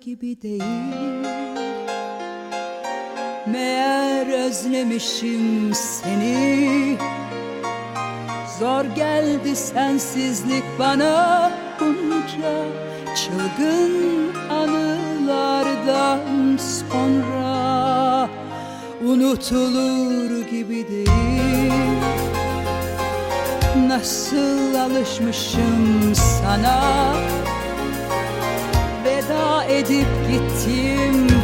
gibi değil. Meğer özlemişim seni. Zor geldi sensizlik bana. Bunca Çılgın anılardan sonra Unutulur gibi değil. Nasıl alışmışım sana edip gittiğim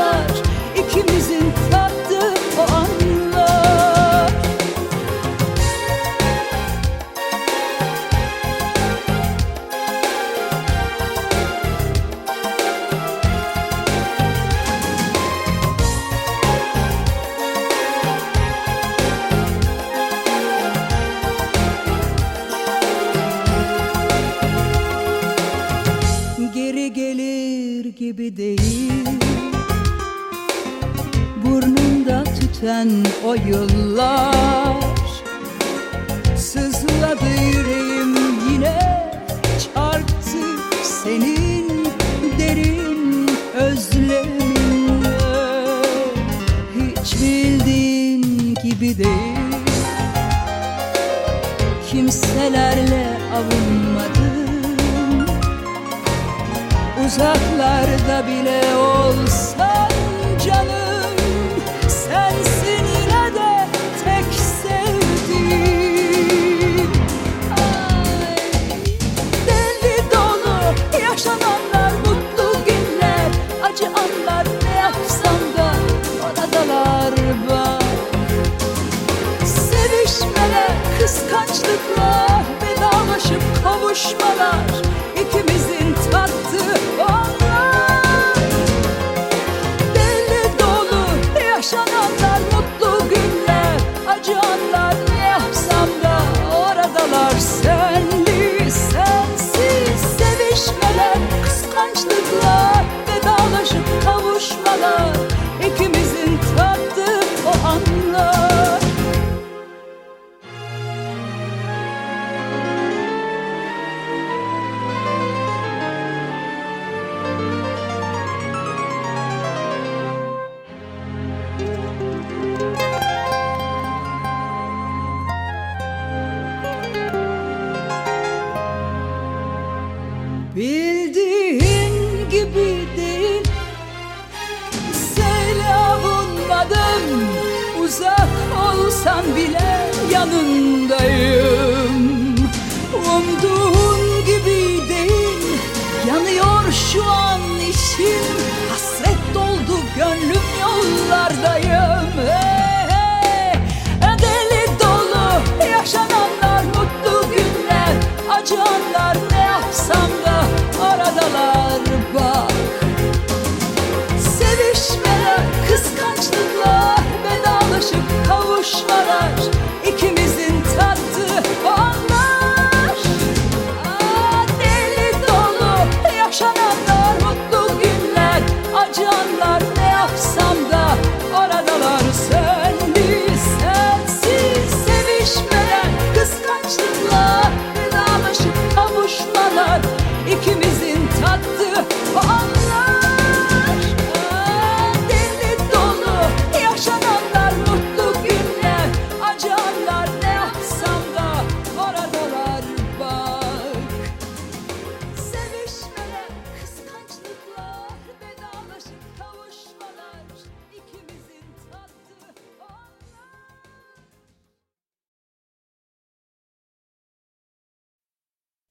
kavuşmalar ikimizin tattığı o anlar. Geri gelir gibi değil Burnumda tüten o yıllar. Sızladı yüreğim yine çarptı senin derin özleminle. Hiç bildiğin gibi değil. Kimselerle avunmadım. Uzaklarda bile olsan kıskançlıklar, vedalaşıp kavuşmalar Uzak olsan bile yanındayım. Umduğun gibi değil Yanıyor şu an işim. Hasret doldu gönlüm yollardayım kıskançlıklar, vedalaşıp